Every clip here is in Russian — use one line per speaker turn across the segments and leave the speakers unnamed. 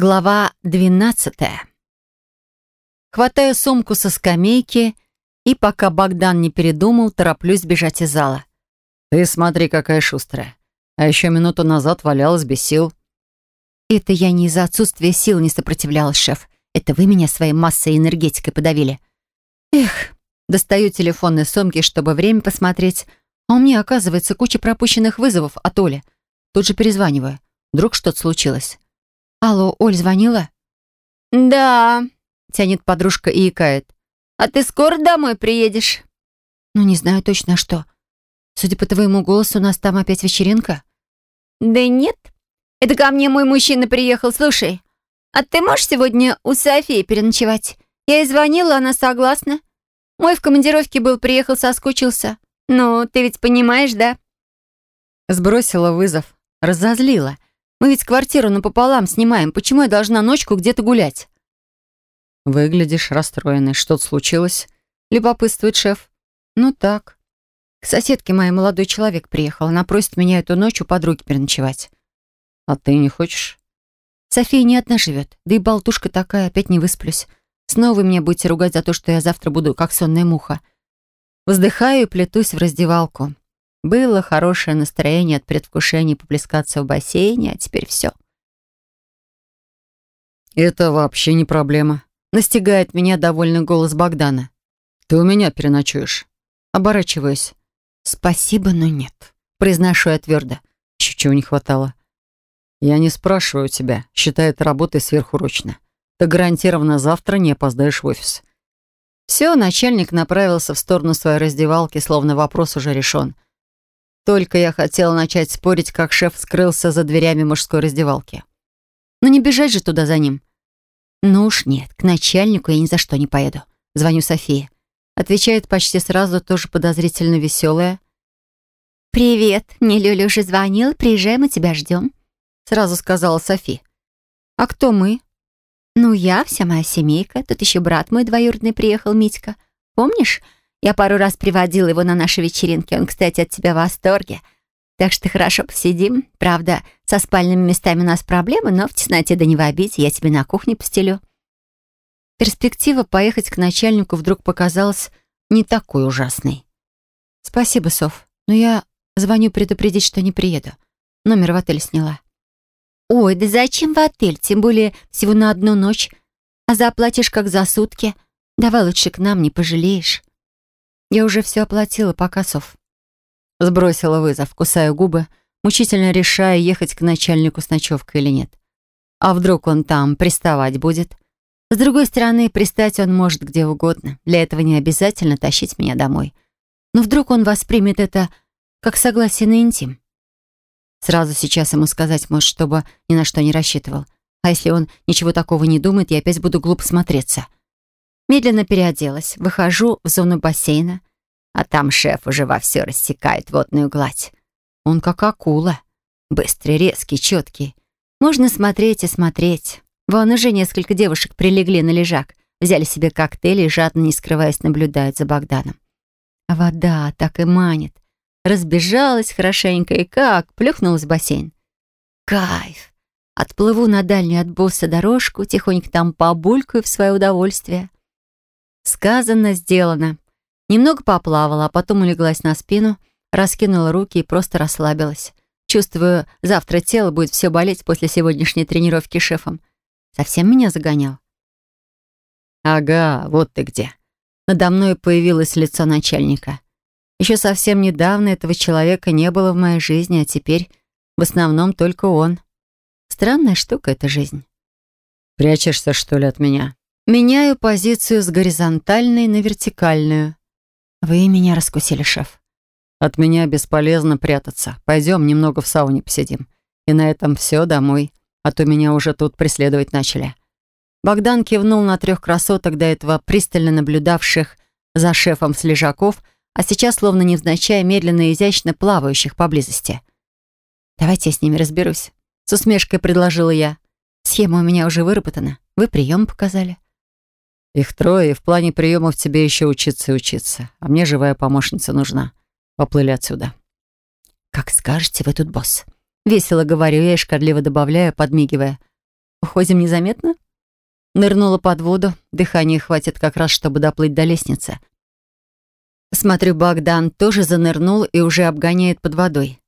Глава двенадцатая. Хватаю сумку со скамейки и, пока Богдан не передумал, тороплюсь бежать из зала.
«Ты смотри, какая шустрая. А еще минуту назад валялась без сил».
«Это я не из-за отсутствия сил не сопротивлялась, шеф. Это вы меня своей массой и энергетикой подавили». Эх, достаю телефон из сумки, чтобы время посмотреть, а у меня, оказывается, куча пропущенных вызовов от Оли. Тут же перезваниваю. Вдруг что-то случилось. «Алло, Оль звонила?»
«Да», —
тянет подружка и икает.
«А ты скоро домой приедешь?»
«Ну, не знаю точно что. Судя по твоему голосу, у нас там опять вечеринка?»
«Да нет. Это ко мне мой мужчина приехал. Слушай, а ты можешь сегодня у Софии переночевать? Я ей звонила, она согласна. Мой в командировке был, приехал, соскучился. Ну, ты ведь понимаешь, да?»
Сбросила вызов, разозлила — мы ведь квартиру напополам снимаем. Почему я должна ночку где-то гулять?»
«Выглядишь расстроенной. Что-то случилось?»
— любопытствует шеф. «Ну так. К соседке моей молодой человек приехал. Она просит меня эту ночь у подруги переночевать».
«А ты не хочешь?»
«София не одна живет. Да и болтушка такая, опять не высплюсь. Снова вы меня будете ругать за то, что я завтра буду как сонная муха». Вздыхаю и плетусь в раздевалку. Было хорошее настроение от предвкушения поплескаться в бассейне, а теперь все.
«Это вообще не проблема», — настигает меня довольный голос Богдана. «Ты у меня переночуешь».
Оборачиваюсь. «Спасибо, но нет», — произношу я твердо.
Чего не хватало. «Я не спрашиваю тебя, считай это работой сверхурочно. Ты гарантированно завтра не опоздаешь в офис».
Все, начальник направился в сторону своей раздевалки, словно вопрос уже решен — только я хотела начать спорить, как шеф скрылся за дверями мужской раздевалки. Но не бежать же туда за ним. Ну уж нет, к начальнику я ни за что не поеду. Звоню Софии. Отвечает почти сразу, тоже подозрительно веселая.
«Привет, мне Лёля уже звонил, приезжай, мы тебя ждем»,
сразу сказала Софи. «А кто мы?»
«Ну, я, вся моя семейка. Тут еще брат мой двоюродный приехал, Митька. Помнишь? Я пару раз приводила его на наши вечеринки. Он, кстати, от тебя в восторге. Так что хорошо посидим. Правда, со спальными местами у нас проблемы, но в тесноте да не в обиде. Я тебе на кухне постелю».
Перспектива поехать к начальнику вдруг показалась не такой ужасной. «Спасибо, Соф, но я звоню предупредить, что не приеду. Номер в отель сняла».
«Ой, да зачем в отель? Тем более всего на одну ночь. А заплатишь как за сутки. Давай лучше к нам, не пожалеешь».
Я уже все оплатила, пока Соф. Сбросила вызов, кусая губы, мучительно решая, ехать к начальнику с ночевкой или нет. А вдруг он там приставать будет? С другой стороны, пристать он может где угодно. Для этого не обязательно тащить меня домой. Но вдруг он воспримет это как согласие на интим. Сразу сейчас ему сказать, может, чтобы ни на что не рассчитывал. А если он ничего такого не думает, я опять буду глупо смотреться. Медленно переоделась, выхожу в зону бассейна, а там шеф уже вовсю рассекает водную гладь. Он как акула. Быстрый, резкий, четкий. Можно смотреть и смотреть. Вон уже несколько девушек прилегли на лежак, взяли себе коктейли и жадно, не скрываясь, наблюдают за Богданом. А вода так и манит. Разбежалась хорошенько и как, плюхнулась в бассейн. Кайф! Отплыву на дальнюю от босса дорожку, тихонько там побулькаю в свое удовольствие. Сказано, сделано. Немного поплавала, а потом улеглась на спину, раскинула руки и просто расслабилась. Чувствую, завтра тело будет все болеть после сегодняшней тренировки шефом. Совсем меня загонял?
«Ага, вот ты где».
Надо мной появилось лицо начальника. Еще совсем недавно этого человека не было в моей жизни, а теперь в основном только он. Странная штука эта жизнь.
«Прячешься, что ли, от меня?»
Меняю позицию с горизонтальной на вертикальную. Вы меня раскусили, шеф.
От меня бесполезно прятаться. Пойдем немного в сауне посидим. И на этом все домой. А то меня уже тут преследовать начали.
Богдан кивнул на трех красоток, до этого пристально наблюдавших за шефом с лежаков, а сейчас, словно невзначай, медленно и изящно плавающих поблизости. «Давайте я с ними разберусь», — с усмешкой предложила я. «Схема у меня уже выработана. Вы прием показали».
Их трое, и в плане приемов тебе еще учиться и учиться. А мне живая помощница нужна. Поплыли отсюда.
Как скажете, вы тут босс. Весело говорю я и шкодливо добавляю, подмигивая. Уходим незаметно? Нырнула под воду, дыхания хватит как раз, чтобы доплыть до лестницы. Смотрю, Богдан тоже занырнул и уже обгоняет под водой.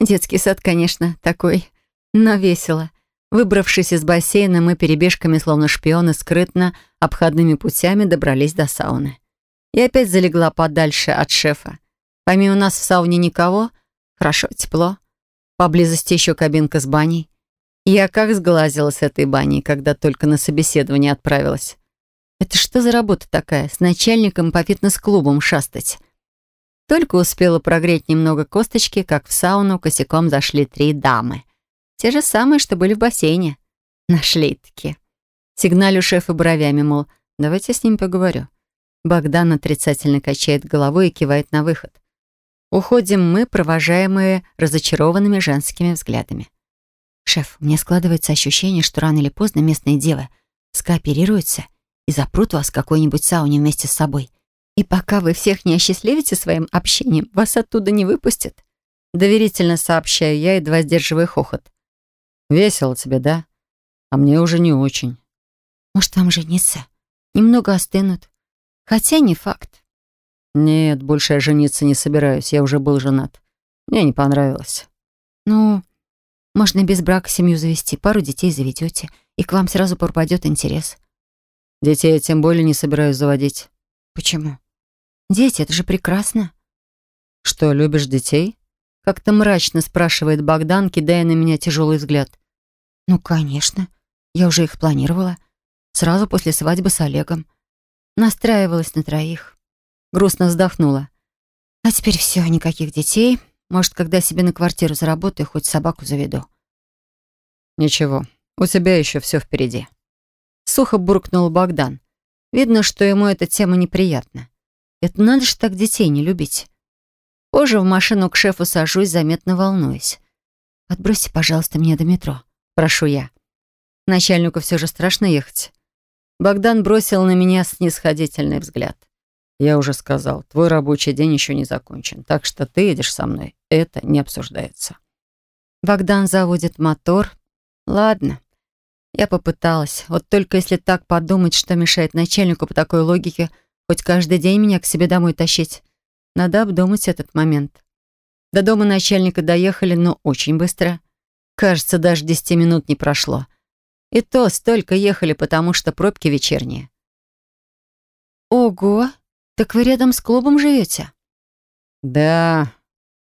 Детский сад, конечно, такой, но весело. Выбравшись из бассейна, мы перебежками, словно шпионы, скрытно, обходными путями добрались до сауны. И опять залегла подальше от шефа. Помимо нас в сауне никого. Хорошо, тепло. Поблизости еще кабинка с баней. Я как сглазила с этой баней, когда только на собеседование отправилась. Это что за работа такая, с начальником по фитнес-клубам шастать? Только успела прогреть немного косточки, как в сауну косяком зашли три дамы. Те же самые, что были в бассейне. Нашли-таки. Сигналю шефа бровями, мол, давайте с ним поговорю. Богдан отрицательно качает головой и кивает на выход. Уходим мы, провожаемые разочарованными женскими взглядами. «Шеф, мне складывается ощущение, что рано или поздно местные девы скооперируются и запрут вас в какой-нибудь сауне вместе с собой. И пока вы всех не осчастливите своим общением, вас оттуда не выпустят. Доверительно сообщаю я, едва сдерживая хохот.
Весело тебе, да? А мне уже не очень.
Может, вам жениться? Немного остынут. Хотя не факт.
Нет, больше я жениться не собираюсь. Я уже был женат. Мне не понравилось.
Ну, можно без брака семью завести, пару детей заведете, и к вам сразу пропадет интерес.
Детей я тем более не собираюсь заводить.
Почему? Дети, это же прекрасно.
Что, любишь детей?
Как-то мрачно спрашивает Богдан, кидая на меня тяжелый взгляд. Ну, конечно. Я уже их планировала. Сразу после свадьбы с Олегом. Настраивалась на троих. Грустно вздохнула. А теперь все, никаких детей. Может, когда себе на квартиру заработаю, хоть собаку заведу.
Ничего, у тебя еще все впереди.
Сухо буркнул Богдан. Видно, что ему эта тема неприятна. Это надо же так детей не любить. Позже в машину к шефу сажусь, заметно волнуюсь. «Отбросьте, пожалуйста, меня до метро», — прошу я. Начальнику все же страшно ехать. Богдан бросил на меня снисходительный взгляд.
«Я уже сказал, твой рабочий день еще не закончен, так что ты едешь со мной. Это не обсуждается».
Богдан заводит мотор. «Ладно, я попыталась. Вот только если так подумать, что мешает начальнику по такой логике хоть каждый день меня к себе домой тащить. Надо обдумать этот момент. До дома начальника доехали, но очень быстро. Кажется, даже десяти минут не прошло. И то столько ехали, потому что пробки вечерние. «Ого! Так вы рядом с клубом живете?»
«Да.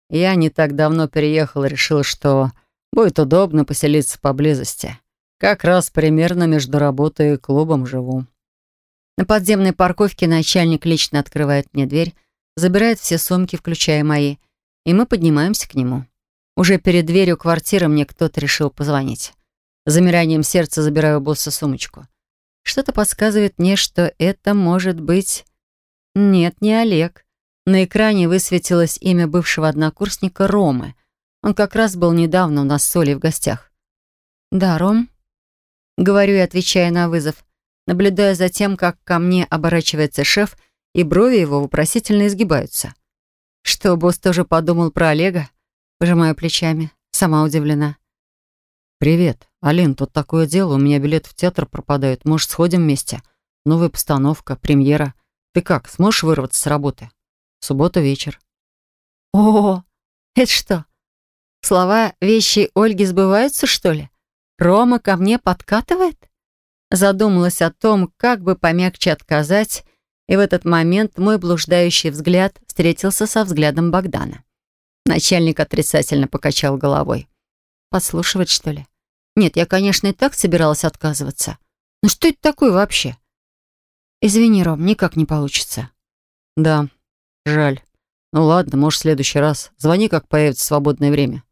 Я не так давно переехал решил, что будет удобно поселиться поблизости. Как раз примерно между работой и клубом живу.
На подземной парковке начальник лично открывает мне дверь, забирает все сумки, включая мои, и мы поднимаемся к нему. Уже перед дверью квартиры мне кто-то решил позвонить. Замиранием сердца забираю у босса сумочку. Что-то подсказывает мне, что это может быть... Нет, не Олег. На экране высветилось имя бывшего однокурсника Ромы. Он как раз был недавно у нас с Олей в гостях. «Да, Ром?» Говорю и отвечая на вызов, наблюдая за тем, как ко мне оборачивается шеф, и брови его вопросительно изгибаются. Что, босс тоже подумал про Олега? Пожимаю плечами, сама удивлена.
«Привет. Алин, тут такое дело, у меня билет в театр пропадает. Может, сходим вместе? Новая постановка, премьера. Ты как, сможешь вырваться с работы? Суббота вечер».
«О, это что? Слова вещи Ольги сбываются, что ли?» Рома ко мне подкатывает? Задумалась о том, как бы помягче отказать, и в этот момент мой блуждающий взгляд встретился со взглядом Богдана. Начальник отрицательно покачал головой. Подслушивать, что ли? Нет, я, конечно, и так собиралась отказываться. Но что это такое вообще? Извини, Ром, никак не получится.
Да, жаль. Ну ладно, может, в следующий раз. Звони, как появится свободное время.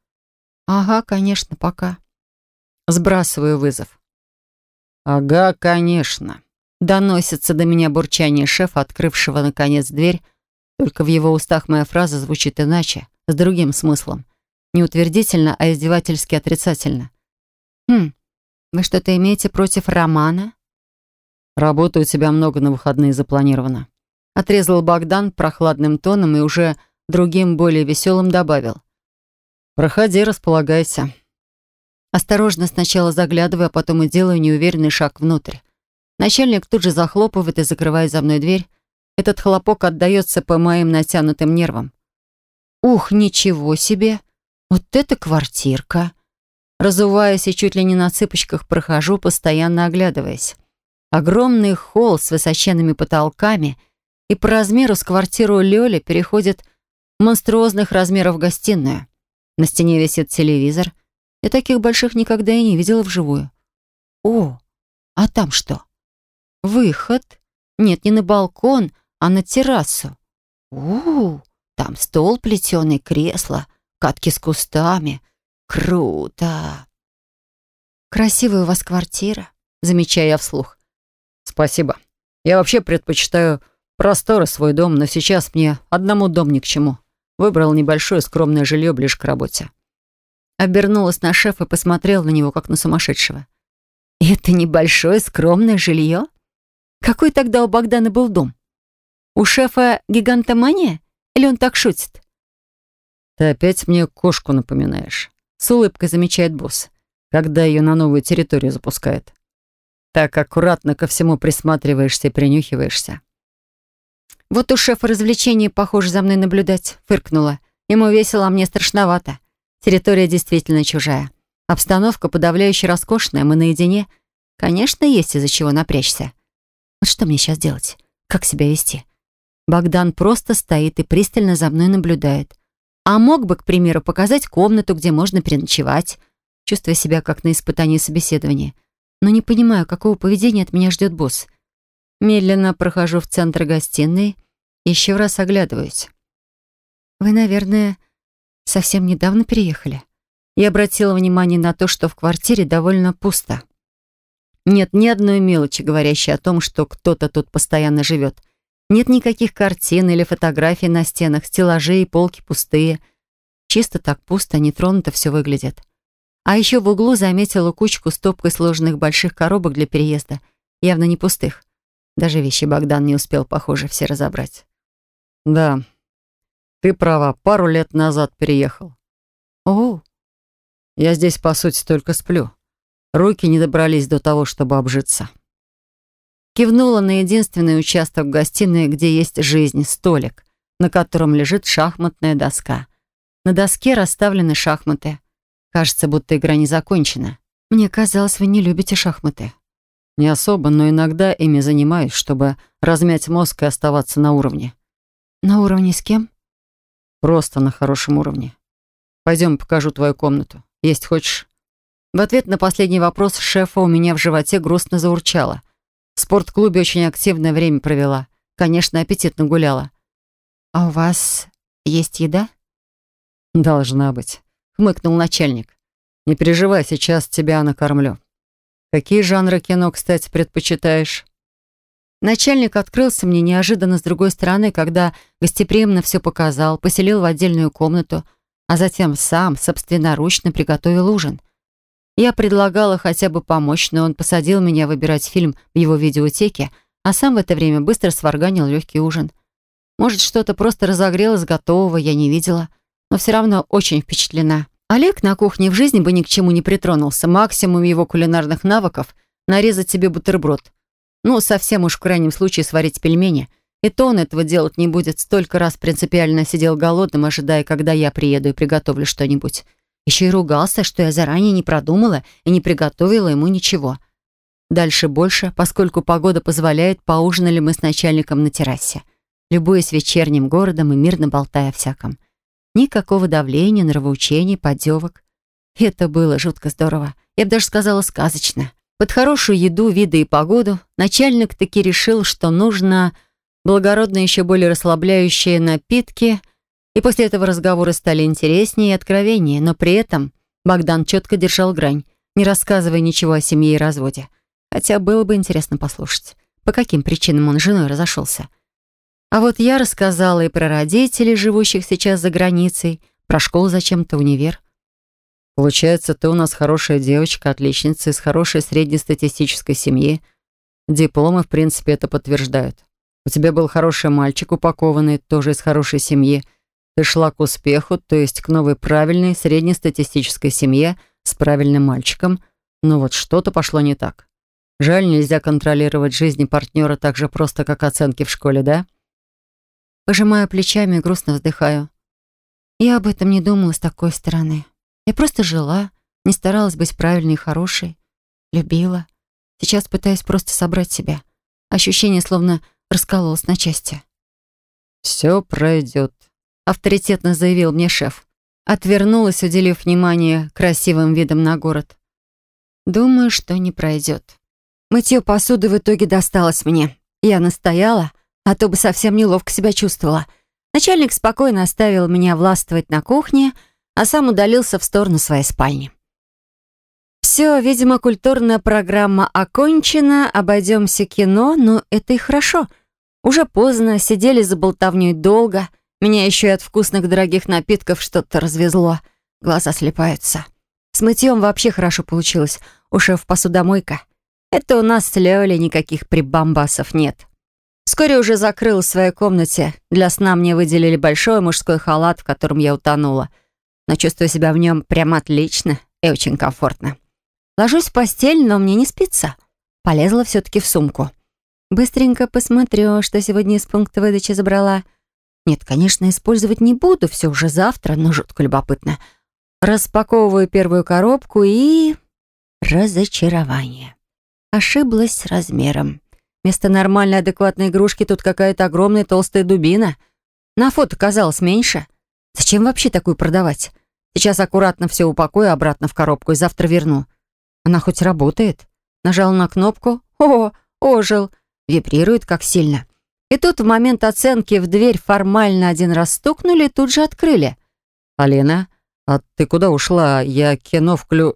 Ага, конечно, пока. Сбрасываю вызов.
«Ага, конечно».
Доносится до меня бурчание шефа, открывшего, наконец, дверь. Только в его устах моя фраза звучит иначе, с другим смыслом. Не утвердительно, а издевательски отрицательно. «Хм, вы что-то имеете против романа?»
«Работы у тебя много на выходные запланировано», —
отрезал Богдан прохладным тоном и уже другим, более веселым добавил.
«Проходи, располагайся.
Осторожно сначала заглядываю, а потом и делаю неуверенный шаг внутрь. Начальник тут же захлопывает и закрывает за мной дверь. Этот хлопок отдается по моим натянутым нервам. Ух, ничего себе! Вот это квартирка! Разуваясь и чуть ли не на цыпочках прохожу, постоянно оглядываясь. Огромный холл с высоченными потолками и по размеру с квартиру Лёли переходит монструозных размеров гостиную. На стене висит телевизор. Я таких больших никогда и не видела вживую. О, а там что? Выход? Нет, не на балкон, а на террасу. У, там стол плетеный, кресло, катки с кустами. Круто. Красивая у вас квартира, замечаю я вслух. Спасибо. Я вообще предпочитаю просторы свой дом, но сейчас мне одному дом ни к чему. Выбрал небольшое скромное жилье ближе к работе. Обернулась на шефа и посмотрела на него, как на сумасшедшего. «Это небольшое скромное жилье? Какой тогда у Богдана был дом? У шефа гигантомания? Или он так шутит?»
«Ты опять мне кошку напоминаешь», — с улыбкой замечает босс, когда ее на новую территорию запускает. «Так аккуратно ко всему присматриваешься и принюхиваешься».
«Вот у шефа развлечений, похоже, за мной наблюдать», — фыркнула. «Ему весело, а мне страшновато. Территория действительно чужая. Обстановка подавляюще роскошная, мы наедине. Конечно, есть из-за чего напрячься. Вот что мне сейчас делать? Как себя вести? Богдан просто стоит и пристально за мной наблюдает. А мог бы, к примеру, показать комнату, где можно переночевать, чувствуя себя как на испытании собеседования. Но не понимаю, какого поведения от меня ждет босс. Медленно прохожу в центр гостиной, еще раз оглядываюсь. «Вы, наверное, совсем недавно переехали?» Я обратила внимание на то, что в квартире довольно пусто. Нет ни одной мелочи, говорящей о том, что кто-то тут постоянно живет. Нет никаких картин или фотографий на стенах, стеллажи и полки пустые. Чисто так пусто, нетронуто все выглядит. А еще в углу заметила кучку стопкой сложенных больших коробок для переезда, явно не пустых. Даже вещи Богдан не успел, похоже, все разобрать.
«Да, ты права, пару лет назад переехал».
«О,
я здесь, по сути, только сплю. Руки не добрались до того, чтобы обжиться».
Кивнула на единственный участок в гостиной, где есть жизнь, столик, на котором лежит шахматная доска. На доске расставлены шахматы. Кажется, будто игра не закончена. Мне казалось, вы не любите шахматы.
Не особо, но иногда ими занимаюсь, чтобы размять мозг и оставаться на уровне.
На уровне с кем?
Просто на хорошем уровне. Пойдем, покажу твою комнату. Есть хочешь?
В ответ на последний вопрос шефа у меня в животе грустно заурчало. В спортклубе очень активное время провела. Конечно, аппетитно гуляла. «А у вас есть еда?»
«Должна быть», — хмыкнул начальник. «Не переживай, сейчас тебя накормлю». Какие жанры кино, кстати, предпочитаешь?
Начальник открылся мне неожиданно с другой стороны, когда гостеприимно все показал, поселил в отдельную комнату, а затем сам собственноручно приготовил ужин. Я предлагала хотя бы помочь, но он посадил меня выбирать фильм в его видеотеке, а сам в это время быстро сварганил легкий ужин. Может, что-то просто разогрелось готового, я не видела, но все равно очень впечатлена. Олег на кухне в жизни бы ни к чему не притронулся. Максимум его кулинарных навыков — нарезать себе бутерброд. Ну, совсем уж в крайнем случае сварить пельмени. И то он этого делать не будет. Столько раз принципиально сидел голодным, ожидая, когда я приеду и приготовлю что-нибудь. Еще и ругался, что я заранее не продумала и не приготовила ему ничего. Дальше больше, поскольку погода позволяет, поужинали мы с начальником на террасе, любуясь вечерним городом и мирно болтая всяком. Никакого давления, нравоучений, поддевок. Это было жутко здорово. Я бы даже сказала сказочно. Под хорошую еду, виды и погоду начальник таки решил, что нужно благородные, еще более расслабляющие напитки, и после этого разговоры стали интереснее и откровеннее, но при этом Богдан четко держал грань, не рассказывая ничего о семье и разводе. Хотя было бы интересно послушать, по каким причинам он с женой разошелся. А вот я рассказала и про родителей, живущих сейчас за границей, про школу зачем-то, универ.
Получается, ты у нас хорошая девочка, отличница из хорошей среднестатистической семьи. Дипломы, в принципе, это подтверждают. У тебя был хороший мальчик, упакованный, тоже из хорошей семьи. Ты шла к успеху, то есть к новой правильной среднестатистической семье, с правильным мальчиком, но вот что-то пошло не так. Жаль, нельзя контролировать жизни партнера так же просто, как оценки в школе, да?
Пожимаю плечами и грустно вздыхаю. Я об этом не думала с такой стороны. Я просто жила, не старалась быть правильной и хорошей, любила. Сейчас пытаюсь просто собрать себя. Ощущение словно раскололось на части.
«Все пройдет», —
авторитетно заявил мне шеф. Отвернулась, уделив внимание красивым видом на город. Думаю, что не пройдет. Мытье посуды в итоге досталось мне. Я настояла, а то бы совсем неловко себя чувствовала. Начальник спокойно оставил меня властвовать на кухне, а сам удалился в сторону своей спальни. Все, видимо, культурная программа окончена, обойдемся кино, но это и хорошо. Уже поздно, сидели за болтовней долго. Меня еще и от вкусных дорогих напитков что-то развезло. Глаза слепаются. С мытьем вообще хорошо получилось. У шеф посудомойка. Это у нас с Лёлей никаких прибамбасов нет. Вскоре уже закрыл в своей комнате. Для сна мне выделили большой мужской халат, в котором я утонула. Но чувствую себя в нем прямо отлично и очень комфортно. Ложусь в постель, но мне не спится. Полезла все-таки в сумку. Быстренько посмотрю, что сегодня из пункта выдачи забрала. Нет, конечно, использовать не буду, все уже завтра, но жутко любопытно. Распаковываю первую коробку и... Разочарование. Ошиблась с размером. Вместо нормальной адекватной игрушки тут какая-то огромная толстая дубина. На фото казалось меньше. Зачем вообще такую продавать? Сейчас аккуратно все упакую обратно в коробку и завтра верну. Она хоть работает? Нажал на кнопку. О, ожил. Вибрирует как сильно. И тут в момент оценки в дверь формально один раз стукнули и тут же открыли.
«Алина, а ты куда ушла? Я кино вклю...»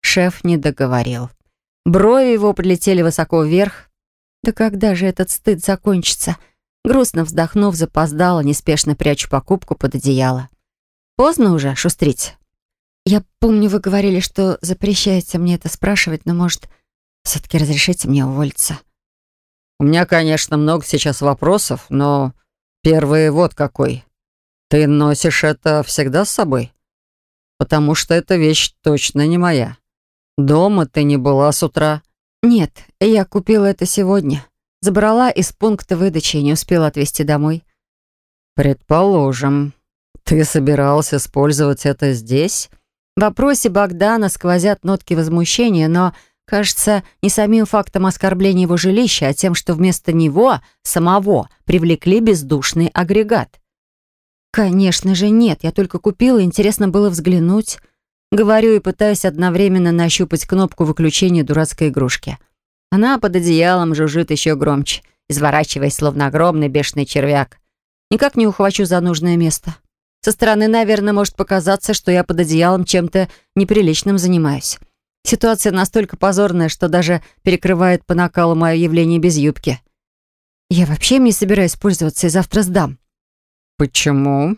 Шеф не договорил. Брови его подлетели высоко вверх. Да когда же этот стыд закончится? Грустно вздохнув, запоздала, неспешно прячу покупку под одеяло. Поздно уже шустрить. Я помню, вы говорили, что запрещаете мне это спрашивать, но, может, все-таки разрешите мне уволиться?
У меня, конечно, много сейчас вопросов, но первый вот какой. Ты носишь это всегда с собой? Потому что эта вещь точно не моя. «Дома ты не была с утра?»
«Нет, я купила это сегодня. Забрала из пункта выдачи и не успела отвезти домой».
«Предположим. Ты собирался использовать это здесь?»
В вопросе Богдана сквозят нотки возмущения, но, кажется, не самим фактом оскорбления его жилища, а тем, что вместо него, самого, привлекли бездушный агрегат. «Конечно же нет, я только купила, интересно было взглянуть». Говорю и пытаюсь одновременно нащупать кнопку выключения дурацкой игрушки. Она под одеялом жужжит еще громче, изворачиваясь, словно огромный бешеный червяк. Никак не ухвачу за нужное место. Со стороны, наверное, может показаться, что я под одеялом чем-то неприличным занимаюсь. Ситуация настолько позорная, что даже перекрывает по накалу мое явление без юбки. Я вообще не собираюсь пользоваться и завтра сдам.
Почему?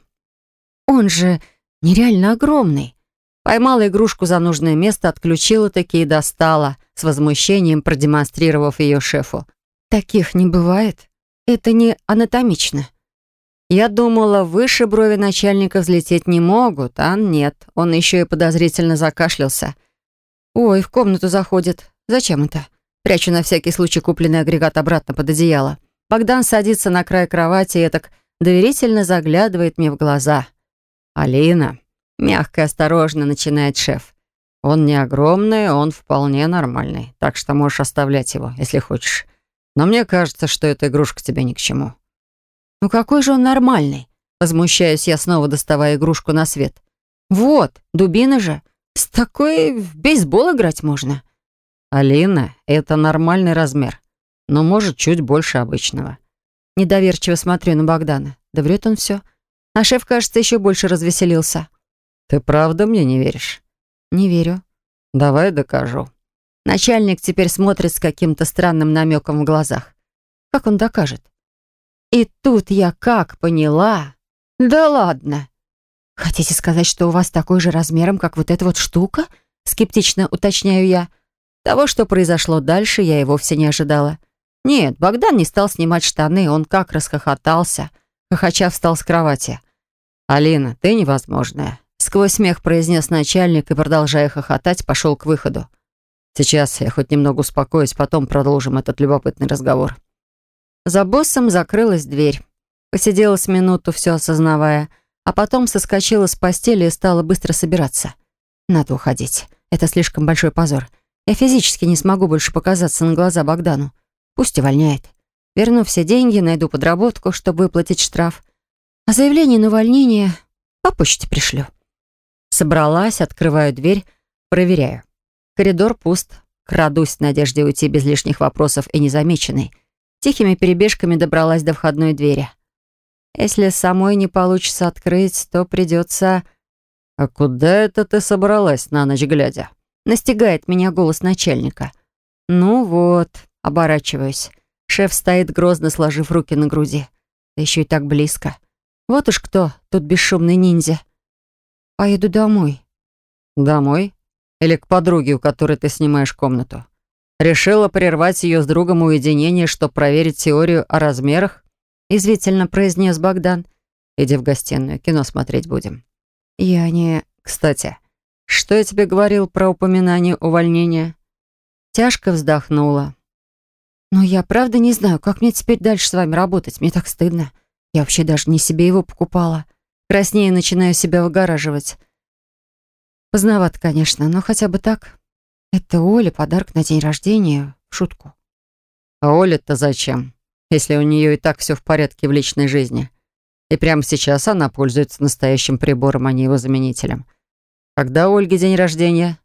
Он же нереально огромный. Поймала игрушку за нужное место, отключила таки и достала, с возмущением продемонстрировав ее шефу. Таких не бывает. Это не анатомично. Я думала, выше брови начальника взлететь не могут, а нет. Он еще и подозрительно закашлялся. Ой, в комнату заходит. Зачем это? Прячу на всякий случай купленный агрегат обратно под одеяло. Богдан садится на край кровати и так доверительно заглядывает мне в глаза. «Алина, Мягко и осторожно начинает шеф. Он не огромный, он вполне нормальный, так что можешь оставлять его, если хочешь. Но мне кажется, что эта игрушка тебе ни к чему. Ну какой же он нормальный? Возмущаюсь я, снова доставая игрушку на свет. Вот, дубина же. С такой в бейсбол играть можно.
Алина, это нормальный размер, но может чуть больше обычного.
Недоверчиво смотрю на Богдана. Да врет он все. А шеф, кажется, еще больше развеселился.
«Ты правда мне не веришь?»
«Не верю».
«Давай докажу».
Начальник теперь смотрит с каким-то странным намеком в глазах. Как он докажет? И тут я как поняла. Да ладно. Хотите сказать, что у вас такой же размером, как вот эта вот штука? Скептично уточняю я. Того, что произошло дальше, я и вовсе не ожидала. Нет, Богдан не стал снимать штаны, он как расхохотался. Хохоча встал с кровати.
«Алина, ты невозможная.
Сквозь смех произнес начальник и, продолжая хохотать, пошел к выходу. Сейчас я хоть немного успокоюсь, потом продолжим этот любопытный разговор. За боссом закрылась дверь. Посидела с минуту, все осознавая, а потом соскочила с постели и стала быстро собираться. Надо уходить. Это слишком большой позор. Я физически не смогу больше показаться на глаза Богдану. Пусть увольняет. Верну все деньги, найду подработку, чтобы выплатить штраф. А заявление на увольнение по почте пришлю. Собралась, открываю дверь, проверяю. Коридор пуст. Крадусь надежде уйти без лишних вопросов и незамеченной. Тихими перебежками добралась до входной двери. Если самой не получится открыть, то придется... «А куда это ты собралась на ночь глядя?» Настигает меня голос начальника. «Ну вот», — оборачиваюсь. Шеф стоит грозно, сложив руки на груди. Еще и так близко. Вот уж кто, тут бесшумный ниндзя. Поеду домой. Домой? Или к подруге, у которой ты снимаешь комнату? Решила прервать ее с другом уединение, чтобы проверить теорию о размерах? Извительно произнес Богдан. Иди в гостиную, кино смотреть будем. Я не... Кстати, что я тебе говорил про упоминание увольнения? Тяжко вздохнула. Но я правда не знаю, как мне теперь дальше с вами работать. Мне так стыдно. Я вообще даже не себе его покупала. Краснее начинаю себя выгораживать. Поздновато, конечно, но хотя бы так. Это Оле подарок на день рождения. Шутку. А Оля-то зачем? Если у нее и так все в порядке в личной жизни. И прямо сейчас она пользуется настоящим прибором, а не его заменителем. Когда у Ольги день рождения?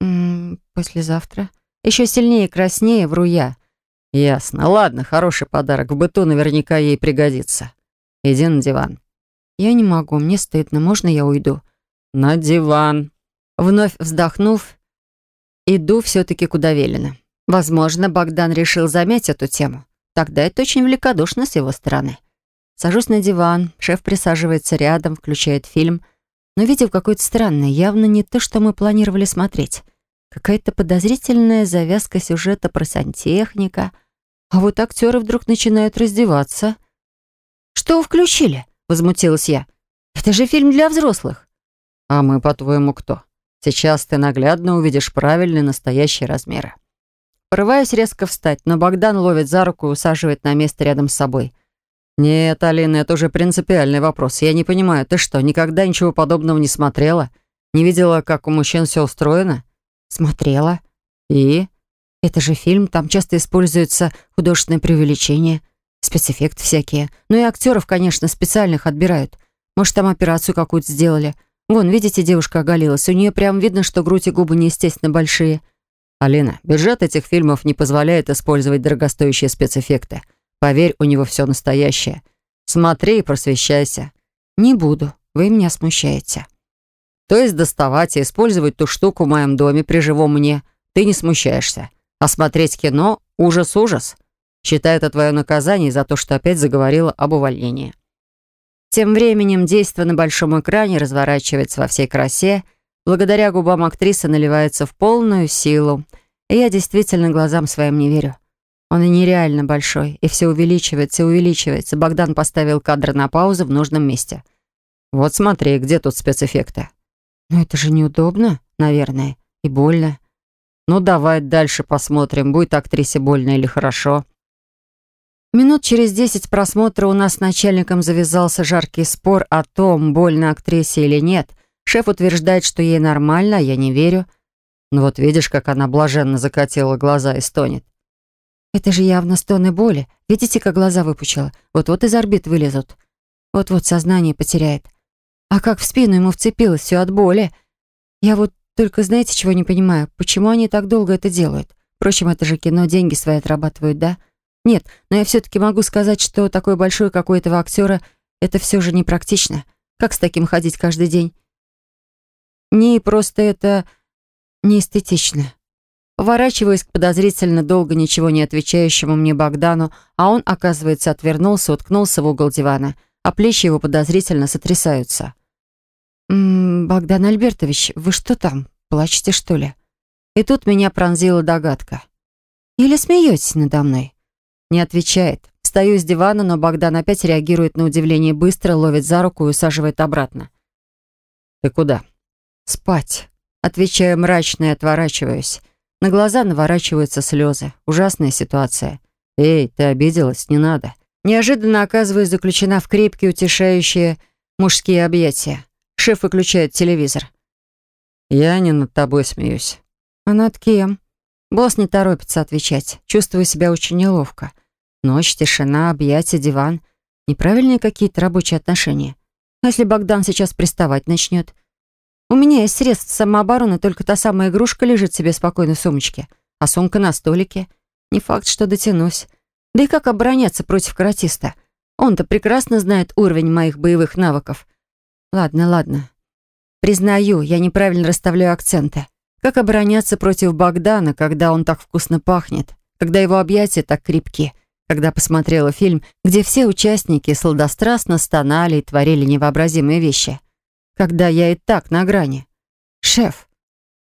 М -м, послезавтра. Еще сильнее краснее вру я. Ясно. Ладно, хороший подарок. В быту наверняка ей пригодится. Иди на диван. Я не могу, мне стыдно. Можно я уйду? На диван. Вновь вздохнув, иду все-таки куда велено. Возможно, Богдан решил замять эту тему. Тогда это очень великодушно с его стороны. Сажусь на диван, шеф присаживается рядом, включает фильм, но видел какой-то странный, явно не то, что мы планировали смотреть. Какая-то подозрительная завязка сюжета про сантехника. А вот актеры вдруг начинают раздеваться. «Что вы включили?» — возмутилась я. «Это же фильм для взрослых». «А мы, по-твоему, кто? Сейчас ты наглядно увидишь правильные настоящие размеры». Порываюсь резко встать, но Богдан ловит за руку и усаживает на место рядом с собой. «Нет, Алина, это уже принципиальный вопрос. Я не понимаю, ты что, никогда ничего подобного не смотрела? Не видела, как у мужчин все устроено?» Смотрела. И? Это же фильм, там часто используется художественное преувеличение, спецэффекты всякие. Ну и актеров, конечно, специальных отбирают. Может, там операцию какую-то сделали. Вон, видите, девушка оголилась. У нее прям видно, что грудь и губы неестественно большие. Алина, бюджет этих фильмов не позволяет использовать дорогостоящие спецэффекты. Поверь, у него все настоящее. Смотри и просвещайся. Не буду. Вы меня смущаете. То есть доставать и использовать ту штуку в моем доме при живом мне ты не смущаешься. А смотреть кино — ужас-ужас. Считай это твое наказание за то, что опять заговорила об увольнении. Тем временем действо на большом экране разворачивается во всей красе, благодаря губам актрисы наливается в полную силу. И я действительно глазам своим не верю. Он и нереально большой, и все увеличивается и увеличивается. Богдан поставил кадр на паузу в нужном месте. Вот смотри, где тут спецэффекты. «Но это же неудобно, наверное, и больно». «Ну, давай дальше посмотрим, будет актрисе больно или хорошо». Минут через десять просмотра у нас с начальником завязался жаркий спор о том, больно актрисе или нет. Шеф утверждает, что ей нормально, а я не верю. Ну вот видишь, как она блаженно закатила глаза и стонет. Это же явно стоны боли. Видите, как глаза выпучила? Вот-вот из орбит вылезут. Вот-вот сознание потеряет. А как в спину ему вцепилось все от боли. Я вот только знаете, чего не понимаю? Почему они так долго это делают? Впрочем, это же кино, деньги свои отрабатывают, да? Нет, но я все-таки могу сказать, что такой большой, как у этого актера, это все же непрактично. Как с таким ходить каждый день? Не просто это неэстетично. Поворачиваясь к подозрительно долго ничего не отвечающему мне Богдану, а он, оказывается, отвернулся, уткнулся в угол дивана, а плечи его подозрительно сотрясаются. «М -м, «Богдан Альбертович, вы что там? Плачете, что ли?» И тут меня пронзила догадка. «Или смеетесь надо мной?» Не отвечает. Стою с дивана, но Богдан опять реагирует на удивление быстро, ловит за руку и усаживает обратно.
Ты куда?»
«Спать». Отвечаю мрачно и отворачиваюсь. На глаза наворачиваются слезы. Ужасная ситуация.
«Эй, ты обиделась? Не надо».
Неожиданно оказываюсь заключена в крепкие, утешающие мужские объятия. Шеф выключает телевизор.
«Я не над тобой смеюсь».
«А над кем?» Босс не торопится отвечать. Чувствую себя очень неловко. Ночь, тишина, объятия, диван. Неправильные какие-то рабочие отношения. А если Богдан сейчас приставать начнет? У меня есть средства самообороны, только та самая игрушка лежит себе спокойно в сумочке, а сумка на столике. Не факт, что дотянусь. Да и как обороняться против каратиста? Он-то прекрасно знает уровень моих боевых навыков. Ладно, ладно. Признаю, я неправильно расставляю акценты. Как обороняться против Богдана, когда он так вкусно пахнет, когда его объятия так крепки, когда посмотрела фильм, где все участники сладострастно стонали и творили невообразимые вещи. Когда я и так на грани. «Шеф».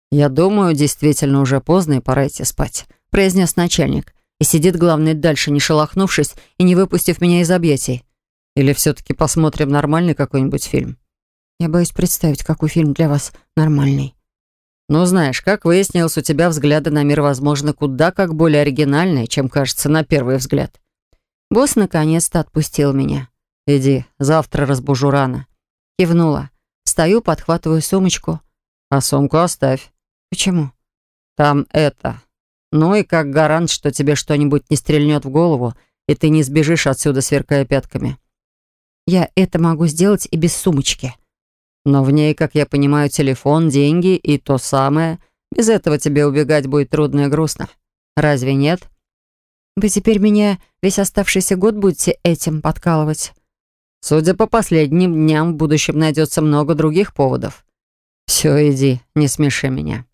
«Я думаю, действительно уже поздно и пора идти спать»,
произнес начальник. И сидит, главное, дальше, не шелохнувшись и не выпустив меня из объятий.
Или все-таки посмотрим нормальный какой-нибудь фильм?
Я боюсь представить, какой фильм для вас нормальный.
Ну, знаешь, как выяснилось, у тебя взгляды на мир, возможно, куда как более оригинальные, чем кажется на первый взгляд.
Босс наконец-то отпустил меня.
«Иди, завтра разбужу рано».
Кивнула. Стою, подхватываю сумочку.
«А сумку оставь».
«Почему?»
«Там это. Ну и как гарант, что тебе что-нибудь не стрельнет в голову, и ты не сбежишь отсюда, сверкая пятками».
«Я это могу сделать и без сумочки».
Но в ней, как я понимаю, телефон, деньги и то самое. Без этого тебе убегать будет трудно и грустно. Разве нет?
Вы теперь меня весь оставшийся год будете этим подкалывать?
Судя по последним дням, в будущем найдется много других поводов. Все, иди, не смеши меня.